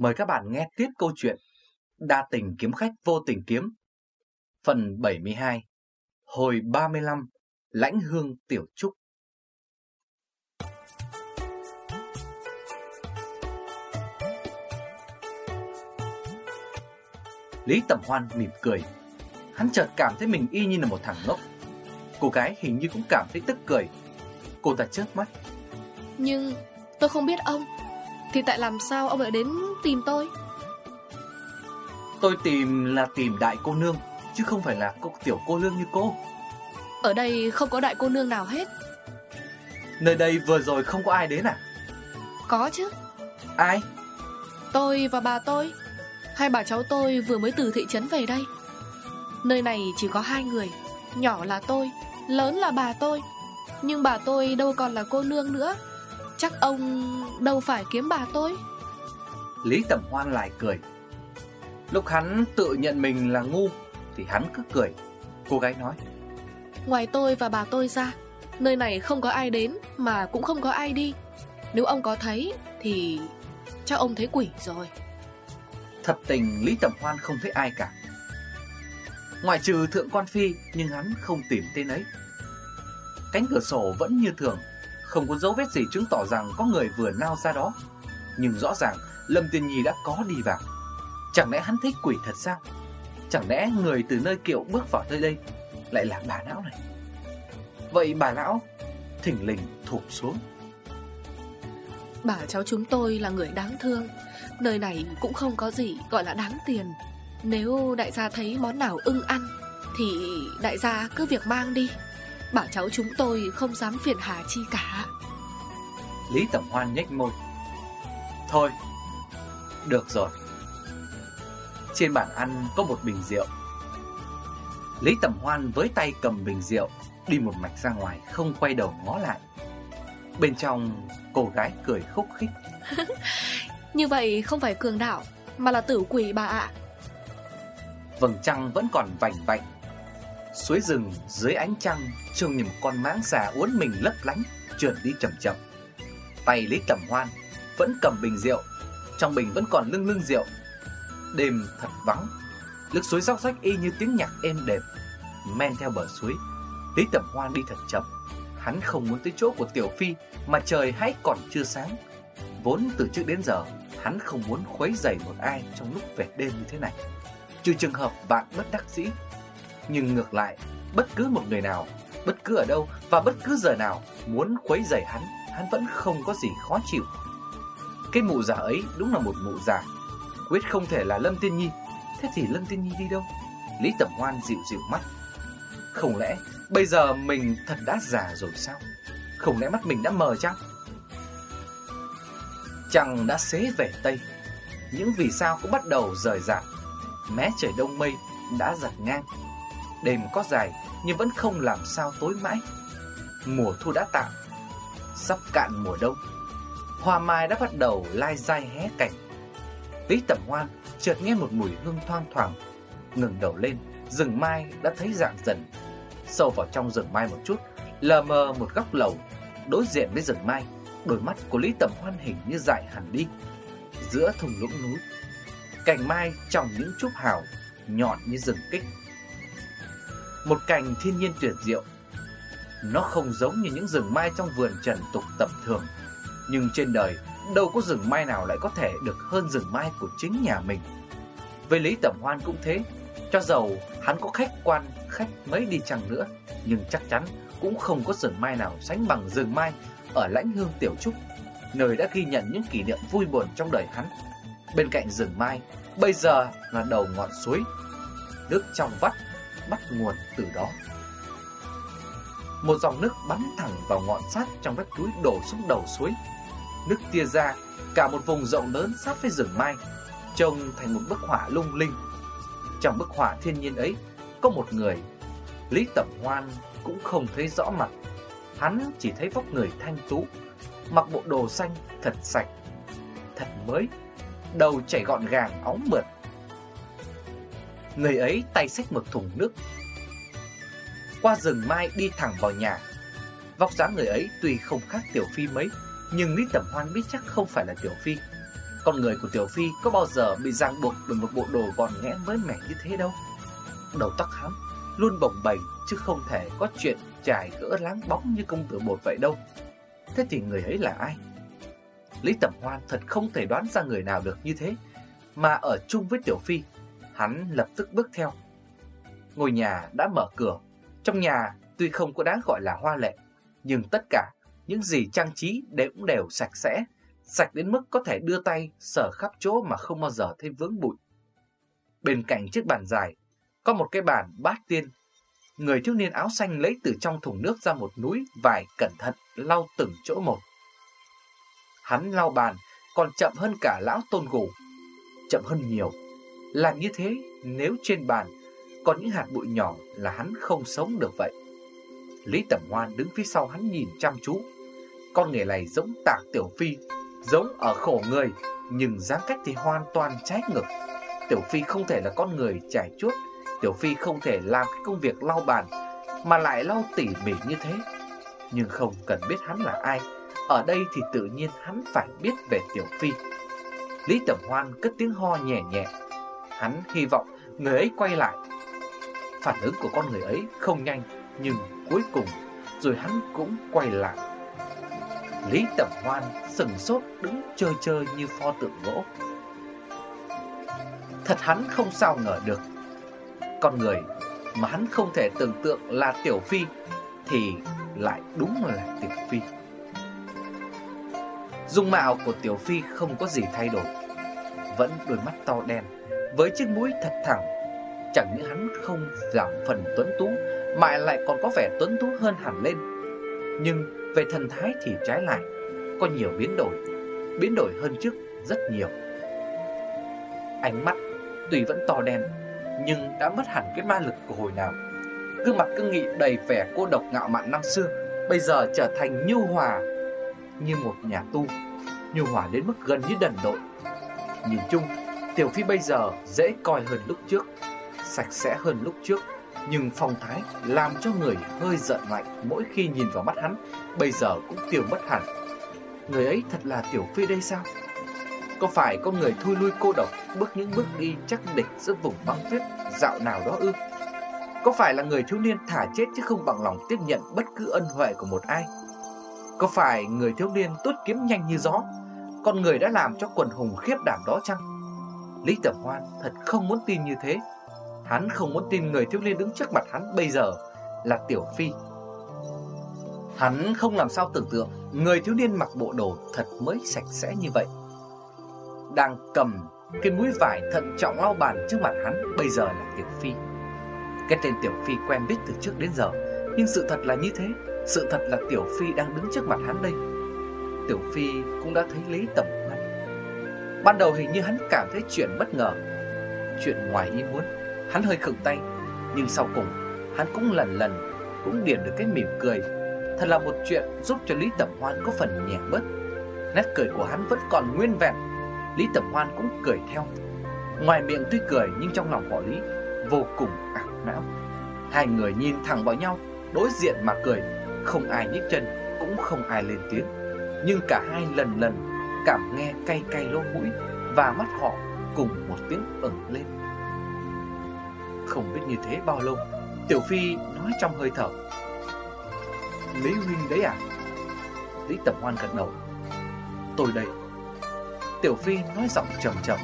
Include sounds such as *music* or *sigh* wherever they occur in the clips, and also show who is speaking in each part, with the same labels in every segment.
Speaker 1: Mời các bạn nghe tiếp câu chuyện Đa tình kiếm khách vô tình kiếm. Phần 72 Hồi 35 Lãnh hương tiểu trúc. Lý Tẩm Hoan mỉm cười. Hắn chợt cảm thấy mình y như là một thằng ngốc. Cô gái hình như cũng cảm thấy tức cười. Cô ta chớp mắt.
Speaker 2: Nhưng tôi không biết ông. Thì tại làm sao ông lại đến tìm tôi?
Speaker 1: Tôi tìm là tìm đại cô nương Chứ không phải là cô tiểu cô nương như cô.
Speaker 2: Ở đây không có đại cô nương nào hết.
Speaker 1: Nơi đây vừa rồi không có ai đến à?
Speaker 2: Có chứ.
Speaker 1: Ai?
Speaker 2: Tôi và bà tôi. Hai bà cháu tôi vừa mới từ thị trấn về đây. Nơi này chỉ có hai người Nhỏ là tôi Lớn là bà tôi. Nhưng bà tôi đâu còn là cô nương nữa Chắc ông đâu phải kiếm bà tôi?
Speaker 1: Lý Tẩm Hoan lại cười. Lúc hắn tự nhận mình là ngu Thì hắn cứ cười. Cô gái nói.
Speaker 2: Ngoài tôi và bà tôi ra Nơi này không có ai đến Mà cũng không có ai đi. Nếu ông có thấy Thì chắc ông thấy quỷ rồi.
Speaker 1: Thật tình Lý Tẩm Hoan không thấy ai cả. Ngoại trừ Thượng Quan Phi Nhưng hắn không tìm tên ấy. Cánh cửa sổ vẫn như thường không có dấu vết gì chứng tỏ rằng Có người vừa lao ra đó. Nhưng rõ ràng, Lâm Tiên Nhi đã có đi vào. Chẳng lẽ hắn thích quỷ thật sao? Chẳng lẽ người từ nơi kiệu bước vào nơi đây Lại là bà lão này? Vậy bà lão, Thỉnh lình thụp xuống.
Speaker 2: Bà cháu chúng tôi là người đáng thương. Nơi này cũng không có gì gọi là đáng tiền. Nếu đại gia thấy món nào ưng ăn, Thì đại gia cứ việc mang đi. Bà cháu chúng tôi không dám phiền hà chi cả.
Speaker 1: Lý Tẩm Hoan nhếch môi. Thôi Được rồi. Trên bàn ăn có một bình rượu. Lý Tẩm Hoan với tay cầm bình rượu Đi một mạch ra ngoài Không quay đầu ngó lại. Bên trong cô gái cười khúc khích. *laughs*
Speaker 2: Như vậy không phải cường đạo Mà là tử quỷ bà ạ.
Speaker 1: Vầng trăng vẫn còn vành vạnh Suối rừng dưới ánh trăng Trông như một con máng xà uốn mình lấp lánh, Trượt đi chậm chậm. Tay Lý Tẩm Hoan Vẫn cầm bình rượu, Trong bình vẫn còn lưng lưng rượu. Đêm thật vắng Nước suối róc rách y như tiếng nhạc êm đềm, Men theo bờ suối. Lý Tẩm Hoan đi thật chậm, Hắn không muốn tới chỗ của Tiểu Phi Mà trời hãy còn chưa sáng. Vốn từ trước đến giờ, Hắn không muốn khuấy dày một ai Trong lúc về đêm như thế này. Trừ trường hợp vạn bất đắc dĩ nhưng ngược lại, Bất cứ một người nào, Bất cứ ở đâu và bất cứ giờ nào Muốn khuấy rầy hắn Hắn vẫn không có gì khó chịu. Cái mụ già ấy đúng là một mụ già, Quyết không thể là Lâm Tiên Nhi. Thế thì Lâm Tiên Nhi đi đâu? Lý Tẩm Hoan dịu dịu mắt. Không lẽ bây giờ mình thật đã già rồi sao? Không lẽ mắt mình đã mờ chăng? Trăng đã xế về Tây? Những vì sao cũng bắt đầu rời rạc. Mé trời đông mây đã giật ngang. Đêm có dài, nhưng vẫn không làm sao tối mãi. Mùa thu đã tạm, Sắp cạn mùa đông. Hoa mai đã bắt đầu lai dai hé cảnh Lý tẩm hoan chợt nghe một mùi hương thoang thoảng, ngẩng đầu lên, Rừng mai đã thấy dạng dần Sâu vào trong rừng mai một chút, Lờ mờ một góc lầu, Đối diện với rừng mai, Đôi mắt của Lý Tẩm Hoan hình như dại hẳn đi. Giữa thùng lũng núi, Cành mai trong những chúp hào, Nhọn như rừng kích. Một cành thiên nhiên tuyệt diệu Nó không giống như những rừng mai trong vườn trần tục tầm thường Nhưng trên đời Đâu có rừng mai nào lại có thể được hơn rừng mai của chính nhà mình Với Lý Tẩm Hoan cũng thế Cho dầu hắn có khách quan khách mấy đi chăng nữa Nhưng chắc chắn cũng không có rừng mai nào sánh bằng rừng mai ở lãnh hương tiểu trúc, nơi đã ghi nhận những kỷ niệm vui buồn trong đời hắn. Bên cạnh rừng mai, bây giờ là đầu ngọn suối, nước trong vắt bắt nguồn từ đó. Một dòng nước bắn thẳng vào ngọn sắt trong vách núi đổ xuống đầu suối. Nước tia ra cả một vùng rộng lớn sát với rừng mai, trông thành một bức họa lung linh. Trong bức họa thiên nhiên ấy có một người, Lý Tẩm Hoan cũng không thấy rõ mặt Hắn chỉ thấy vóc người thanh tú Mặc bộ đồ xanh thật sạch Thật mới Đầu chảy gọn gàng óng mượt Người ấy tay xách một thùng nước Qua rừng mai đi thẳng vào nhà Vóc dáng người ấy tuy không khác Tiểu Phi mấy Nhưng Lý Tẩm Hoan biết chắc không phải là Tiểu Phi Con người của Tiểu Phi có bao giờ bị ràng buộc bởi một bộ đồ gọn nghẽn với mẻ như thế đâu. Đầu tóc hắn luôn bồng bềnh chứ không thể có chuyện trải gỡ láng bóng như công tử bột vậy đâu. Thế thì người ấy là ai? Lý Tẩm Hoan thật không thể đoán ra người nào được như thế, mà ở chung với Tiểu Phi, hắn lập tức bước theo. Ngôi nhà đã mở cửa, trong nhà tuy không có đáng gọi là hoa lệ, nhưng tất cả những gì trang trí đều cũng đều sạch sẽ, sạch đến mức có thể đưa tay sờ khắp chỗ mà không bao giờ thấy vướng bụi. Bên cạnh chiếc bàn dài, có một cái bàn bát tiên. Người thiếu niên áo xanh lấy từ trong thùng nước ra một núi vải cẩn thận lau từng chỗ một. Hắn lau bàn còn chậm hơn cả lão tôn gù, chậm hơn nhiều. Làm như thế nếu trên bàn còn những hạt bụi nhỏ là hắn không sống được vậy. Lý Tẩm Hoan đứng phía sau hắn nhìn chăm chú. Con nghề này giống tạc tiểu phi, giống ở khổ người, nhưng dáng cách thì hoàn toàn trái ngược. Tiểu phi không thể là con người trải chuốt, Tiểu phi không thể làm cái công việc lau bàn mà lại lau tỉ mỉ như thế. Nhưng không cần biết hắn là ai, ở đây thì tự nhiên hắn phải biết về Tiểu phi. Lý Tẩm Hoan cất tiếng ho nhẹ nhẹ. Hắn hy vọng người ấy quay lại. Phản ứng của con người ấy không nhanh, nhưng cuối cùng rồi hắn cũng quay lại. Lý Tẩm Hoan sừng sốt đứng chơi chơi như pho tượng gỗ. Thật hắn không sao ngờ được. Con người mà hắn không thể tưởng tượng là Tiểu Phi thì lại đúng là Tiểu Phi. Dung mạo của Tiểu Phi không có gì thay đổi Vẫn đôi mắt to đen với chiếc mũi thật thẳng. Chẳng những hắn không giảm phần tuấn tú Mà lại còn có vẻ tuấn tú hơn hẳn lên. Nhưng về thần thái thì trái lại Có nhiều biến đổi Biến đổi hơn trước rất nhiều. Ánh mắt tuy vẫn to đen Nhưng đã mất hẳn cái ma lực của hồi nào. Gương mặt cương nghị đầy vẻ cô độc ngạo mạn năm xưa Bây giờ trở thành nhu hòa như một nhà tu, nhu hòa đến mức gần như đần độn. Nhìn chung, Tiểu Phi bây giờ dễ coi hơn lúc trước, sạch sẽ hơn lúc trước, nhưng phong thái làm cho người hơi giận lạnh mỗi khi nhìn vào mắt hắn, bây giờ cũng tiêu mất hẳn. Người ấy thật là Tiểu Phi đây sao? Có phải có người thui lui cô độc bước những bước đi chắc địch giữa vùng băng tuyết dạo nào đó ư? Có phải là người thiếu niên thả chết chứ không bằng lòng tiếp nhận bất cứ ân huệ của một ai? Có phải người thiếu niên tốt kiếm nhanh như gió Con người đã làm cho quần hùng khiếp đảm đó chăng Lý Tầm Hoan thật không muốn tin như thế. Hắn không muốn tin người thiếu niên đứng trước mặt hắn bây giờ là Tiểu Phi. Hắn không làm sao tưởng tượng Người thiếu niên mặc bộ đồ thật mới sạch sẽ như vậy. Đang cầm cái mũi vải thận trọng lau bàn trước mặt hắn Bây giờ là Tiểu Phi. Cái tên Tiểu Phi quen biết từ trước đến giờ, Nhưng sự thật là như thế. Sự thật là Tiểu Phi đang đứng trước mặt hắn đây. Tiểu Phi cũng đã thấy Lý Tầm. Ban đầu hình như hắn cảm thấy chuyện bất ngờ, Chuyện ngoài ý muốn. Hắn hơi khựng tay, Nhưng sau cùng, hắn cũng lần lần Cũng điểm được cái mỉm cười. Thật là một chuyện giúp cho Lý Tẩm Hoan có phần nhẹ bớt. Nét cười của hắn vẫn còn nguyên vẹn. Lý Tẩm Hoan cũng cười theo. Ngoài miệng tuy cười, nhưng trong lòng họ Lý Vô cùng ảo não. Hai người nhìn thẳng vào nhau, Đối diện mà cười. Không ai nhích chân, Cũng không ai lên tiếng. Nhưng cả hai lần lần Cảm nghe cay cay lỗ mũi Và mắt họ cùng một tiếng ửng lên. Không biết như thế bao lâu, Tiểu Phi nói trong hơi thở. Lý Huynh đấy à? Lý Tẩm Hoan gật đầu. Tôi đây. Tiểu Phi nói giọng trầm trầm.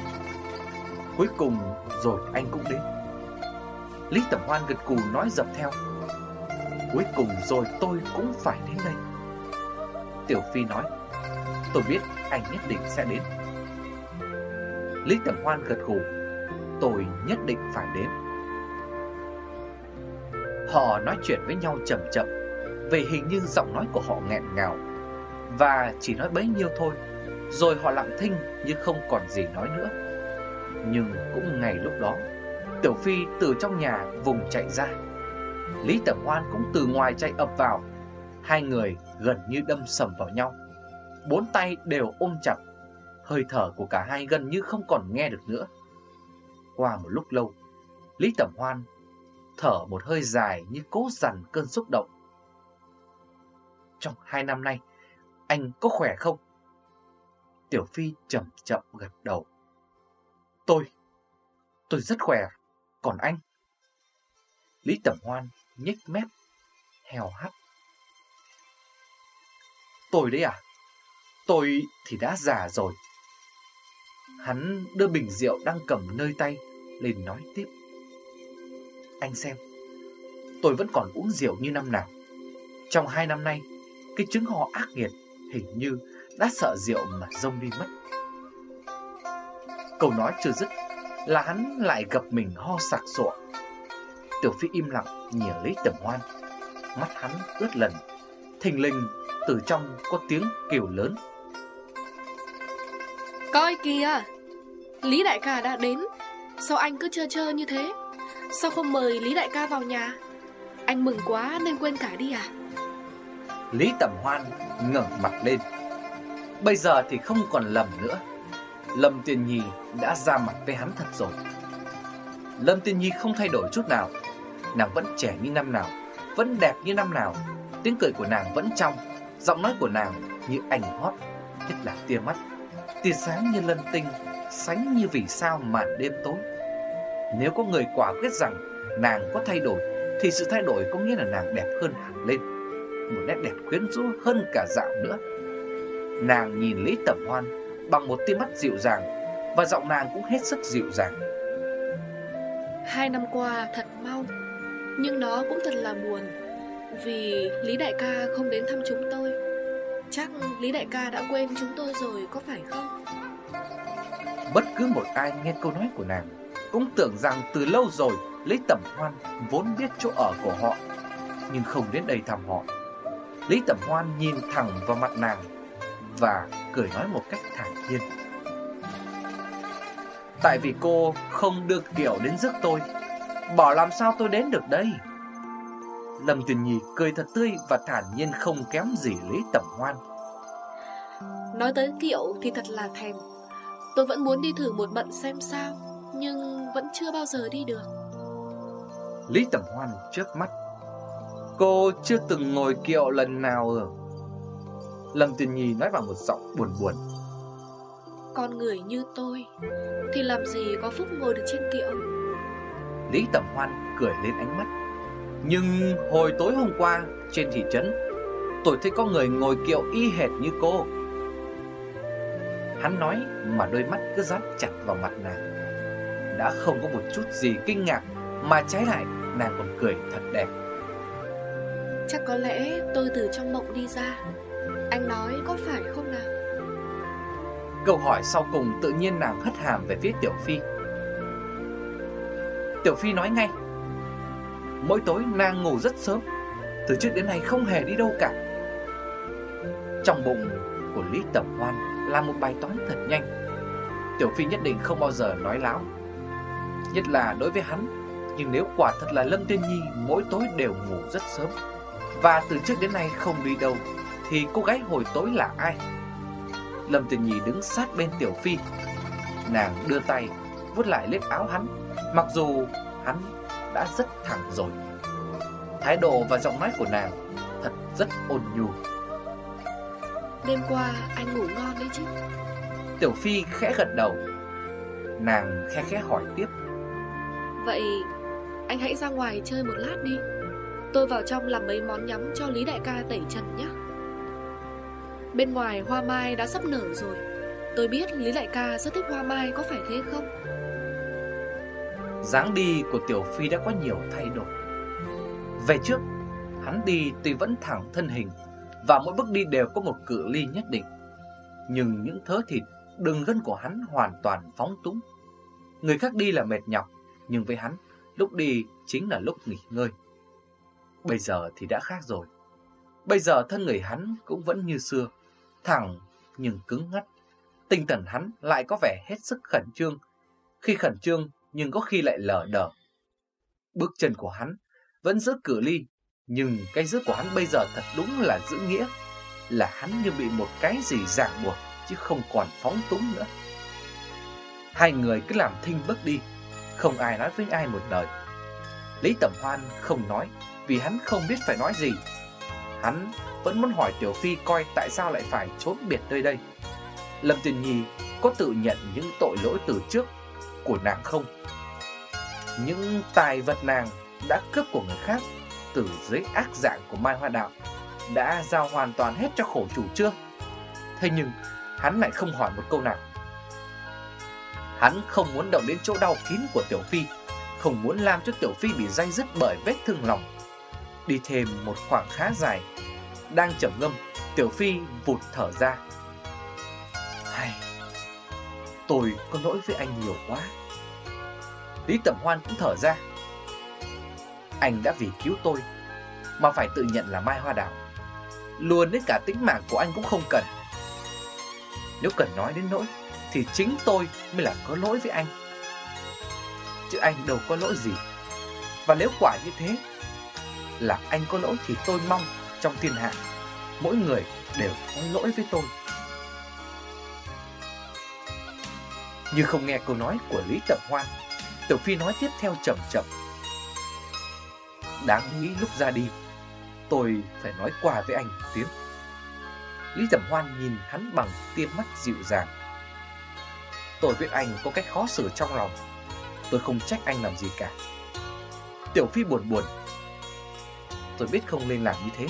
Speaker 1: Cuối cùng rồi anh cũng đến. Lý Tẩm Hoan gật cù nói dập theo. Cuối cùng rồi tôi cũng phải đến đây. Tiểu Phi nói. Tôi biết anh nhất định sẽ đến. Lý Tẩm Hoan gật gù, Tôi nhất định phải đến. Họ nói chuyện với nhau chậm chậm, Vì hình như giọng nói của họ nghẹn ngào, Và chỉ nói bấy nhiêu thôi, Rồi họ lặng thinh như không còn gì nói nữa. Nhưng cũng ngày lúc đó, Tiểu Phi từ trong nhà vùng chạy ra. Lý Tẩm Hoan cũng từ ngoài chạy ập vào, Hai người gần như đâm sầm vào nhau. Bốn tay đều ôm chặt Hơi thở của cả hai gần như không còn nghe được nữa Qua một lúc lâu Lý Tẩm Hoan thở một hơi dài như cố dằn cơn xúc động Trong hai năm nay Anh có khỏe không? Tiểu Phi chậm chậm gật đầu. Tôi, tôi rất khỏe, còn anh? Lý Tẩm Hoan nhếch mép, hèo hắt. Tôi đấy à? Tôi thì đã già rồi. Hắn đưa bình rượu đang cầm nơi tay lên nói tiếp. Anh xem, tôi vẫn còn uống rượu như năm nào. Trong hai năm nay, cái chứng ho ác nghiệt hình như đã sợ rượu mà rông đi mất. Câu nói chưa dứt là hắn lại gặp mình ho sặc sụa. Tiểu Phi im lặng nhìn lấy tầm hoan, mắt hắn ướt lần, thình lình từ trong có tiếng kêu lớn.
Speaker 2: Coi kìa, Lý Đại ca đã đến, sao anh cứ chơ chơ như thế? Sao không mời Lý Đại ca vào nhà? Anh mừng quá nên quên cả đi à?
Speaker 1: Lý Tầm Hoan ngẩng mặt lên. Bây giờ thì không còn lầm nữa. Lâm Tiên Nhi đã ra mặt với hắn thật rồi. Lâm Tiên Nhi không thay đổi chút nào. Nàng vẫn trẻ như năm nào, vẫn đẹp như năm nào. Tiếng cười của nàng vẫn trong, giọng nói của nàng như ảnh hót, nhất là tia mắt, tia sáng như lân tinh, sánh như vì sao màn đêm tối. Nếu có người quả quyết rằng nàng có thay đổi, thì sự thay đổi có nghĩa là nàng đẹp hơn hẳn lên một nét đẹp quyến rũ hơn cả dạo nữa. Nàng nhìn Lý Tẩm Hoan bằng một tia mắt dịu dàng và giọng nàng cũng hết sức dịu dàng.
Speaker 2: Hai năm qua thật mau, nhưng nó cũng thật là buồn vì Lý Đại ca không đến thăm chúng tôi. Chắc Lý Đại ca đã quên chúng tôi rồi có phải không?
Speaker 1: Bất cứ một ai nghe câu nói của nàng cũng tưởng rằng từ lâu rồi Lý Tẩm Hoan vốn biết chỗ ở của họ nhưng không đến đây thăm họ. Lý Tẩm Hoan nhìn thẳng vào mặt nàng và cười nói một cách thản nhiên. Tại vì cô không được kiểu đến giúp tôi, bảo làm sao tôi đến được đây? Lâm Tuyền Nhi cười thật tươi và thản nhiên không kém gì Lý Tẩm Hoan.
Speaker 2: Nói tới kiệu thì thật là thèm. Tôi vẫn muốn đi thử một bận xem sao, nhưng vẫn chưa bao giờ đi được.
Speaker 1: Lý Tẩm Hoan trước mắt Cô chưa từng ngồi kiệu lần nào rồi Lâm Tuyền Nhi nói bằng một giọng buồn buồn
Speaker 2: Con người như tôi Thì làm gì có phúc ngồi được trên kiệu
Speaker 1: Lý Tẩm Hoan cười lên ánh mắt Nhưng hồi tối hôm qua Trên thị trấn Tôi thấy có người ngồi kiệu y hệt như cô. Hắn nói mà đôi mắt cứ dán chặt vào mặt nàng. Đã không có một chút gì kinh ngạc Mà trái lại nàng còn cười thật đẹp.
Speaker 2: Chắc có lẽ tôi từ trong mộng đi ra. Anh nói có phải không nào?
Speaker 1: Câu hỏi sau cùng tự nhiên nàng hất hàm về phía Tiểu Phi. Tiểu Phi nói ngay Mỗi tối nàng ngủ rất sớm. Từ trước đến nay không hề đi đâu cả. Trong bụng của Lý Tẩm Hoan là một bài toán thật nhanh. Tiểu Phi nhất định không bao giờ nói láo. Nhất là đối với hắn, Nhưng nếu quả thật là Lâm Tiên Nhi mỗi tối đều ngủ rất sớm, và từ trước đến nay không đi đâu, Thì cô gái hồi tối là ai? Lâm Tiên Nhi đứng sát bên Tiểu Phi. Nàng đưa tay vuốt lại lớp áo hắn. Mặc dù hắn đã rất thẳng rồi. Thái độ và giọng nói của nàng Thật rất ôn nhu.
Speaker 2: Đêm qua anh ngủ ngon đấy chứ?
Speaker 1: Tiểu Phi khẽ gật đầu. Nàng khẽ khẽ hỏi tiếp.
Speaker 2: Vậy anh hãy ra ngoài chơi một lát đi. Tôi vào trong làm mấy món nhắm cho Lý Đại ca tẩy trần nhé Bên ngoài hoa mai đã sắp nở rồi. Tôi biết Lý Đại ca rất thích hoa mai có phải thế không?
Speaker 1: Dáng đi của Tiểu Phi đã có nhiều thay đổi Về trước Hắn đi tuy vẫn thẳng thân hình Và mỗi bước đi đều có một cự ly nhất định Nhưng những thớ thịt Đường gân của hắn hoàn toàn phóng túng Người khác đi là mệt nhọc Nhưng với hắn Lúc đi chính là lúc nghỉ ngơi Bây giờ thì đã khác rồi. Bây giờ thân người hắn cũng vẫn như xưa, thẳng nhưng cứng ngắt. Tinh thần hắn lại có vẻ hết sức khẩn trương. Khi khẩn trương nhưng có khi lại lờ đờ. Bước chân của hắn vẫn giữ cử ly, nhưng cái giữ của hắn bây giờ thật đúng là giữ nghĩa. Là hắn như bị một cái gì ràng buộc, chứ không còn phóng túng nữa. Hai người cứ làm thinh bước đi, không ai nói với ai một lời. Lý Tẩm Hoan không nói, vì hắn không biết phải nói gì. Hắn vẫn muốn hỏi Tiểu Phi coi tại sao lại phải trốn biệt nơi đây. Lâm Tiền Nhi có tự nhận những tội lỗi từ trước của nàng không? Những tài vật nàng đã cướp của người khác từ dưới ác dạng của Mai Hoa Đạo đã giao hoàn toàn hết cho khổ chủ chưa? Thế nhưng hắn lại không hỏi một câu nào. Hắn không muốn động đến chỗ đau kín của Tiểu Phi, không muốn làm cho Tiểu Phi bị day dứt bởi vết thương lòng. Đi thêm một khoảng khá dài, đang trầm ngâm, Tiểu Phi vụt thở ra. Hay, tôi có lỗi với anh nhiều quá. Lý Tẩm Hoan cũng thở ra. Anh đã vì cứu tôi mà phải tự nhận là Mai Hoa Đào. Luôn đến cả tính mạng của anh cũng không cần. Nếu cần nói đến nỗi thì chính tôi mới là có lỗi với anh. Chứ anh đâu có lỗi gì. Và nếu quả như thế là anh có lỗi thì tôi mong trong thiên hạ mỗi người đều có lỗi với tôi. Như không nghe câu nói của Lý Tẩm Hoan, Tiểu Phi nói tiếp theo chậm chậm. Đáng nghĩ lúc ra đi, tôi phải nói qua với anh tiếng. Lý Tẩm Hoan nhìn hắn bằng tia mắt dịu dàng. Tôi biết anh có cách khó xử trong lòng, tôi không trách anh làm gì cả. Tiểu Phi buồn buồn. Tôi biết không nên làm như thế,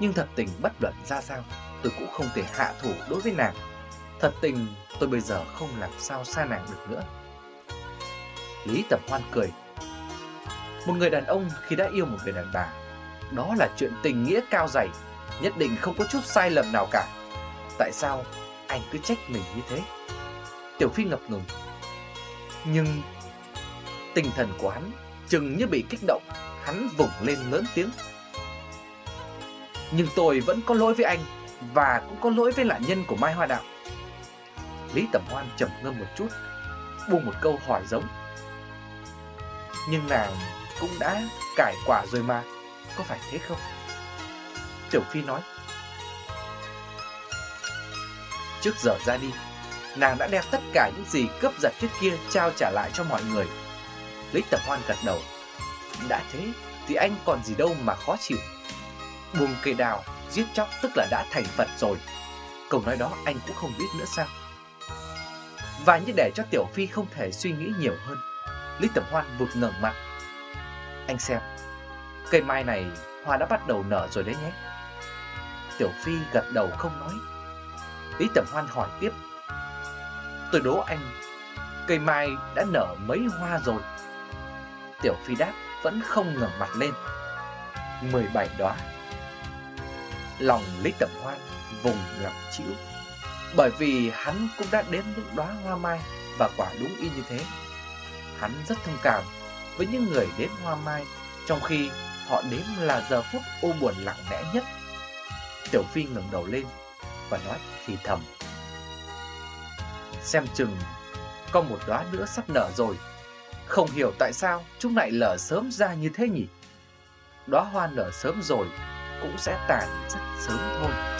Speaker 1: nhưng thật tình bất luận ra sao, tôi cũng không thể hạ thủ đối với nàng. Thật tình tôi bây giờ không làm sao xa nàng được nữa. Lý Tầm Hoan cười. Một người đàn ông khi đã yêu một người đàn bà, đó là chuyện tình nghĩa cao dày, nhất định không có chút sai lầm nào cả. Tại sao anh cứ trách mình như thế? Tiểu Phi ngập ngừng. Nhưng tinh thần của hắn chừng như bị kích động, hắn vùng lên lớn tiếng. Nhưng tôi vẫn có lỗi với anh và cũng có lỗi với nạn nhân của Mai Hoa Đạo. Lý Tẩm Hoan trầm ngâm một chút, buông một câu hỏi giống. Nhưng nàng cũng đã cải quả rồi mà, có phải thế không? Tiểu Phi nói. Trước giờ ra đi, nàng đã đem tất cả những gì cướp giật trước kia trao trả lại cho mọi người. Lý Tầm Hoan gật đầu. Đã thế thì anh còn gì đâu mà khó chịu. Buông cây đào, giết chóc tức là đã thành Phật rồi. Câu nói đó anh cũng không biết nữa sao. Và như để cho Tiểu Phi không thể suy nghĩ nhiều hơn, Lý Tẩm Hoan vụt ngẩng mặt. Anh xem, cây mai này hoa đã bắt đầu nở rồi đấy nhé. Tiểu Phi gật đầu không nói. Lý Tẩm Hoan hỏi tiếp. Tôi đố anh, cây mai đã nở mấy hoa rồi? Tiểu Phi đáp vẫn không ngẩng mặt lên. 17 đóa. Lòng Lý Tẩm Hoan vùng lòng chịu. Bởi vì hắn cũng đã đếm những đóa hoa mai và quả đúng y như thế. Hắn rất thông cảm với những người đến hoa mai, trong khi họ đếm là giờ phút ô buồn lặng lẽ nhất. Tiểu Phi ngẩng đầu lên và nói thì thầm. Xem chừng có một đóa nữa sắp nở rồi. Không hiểu tại sao chúng lại lở sớm ra như thế nhỉ? Đóa hoa nở sớm rồi cũng sẽ tàn rất sớm thôi.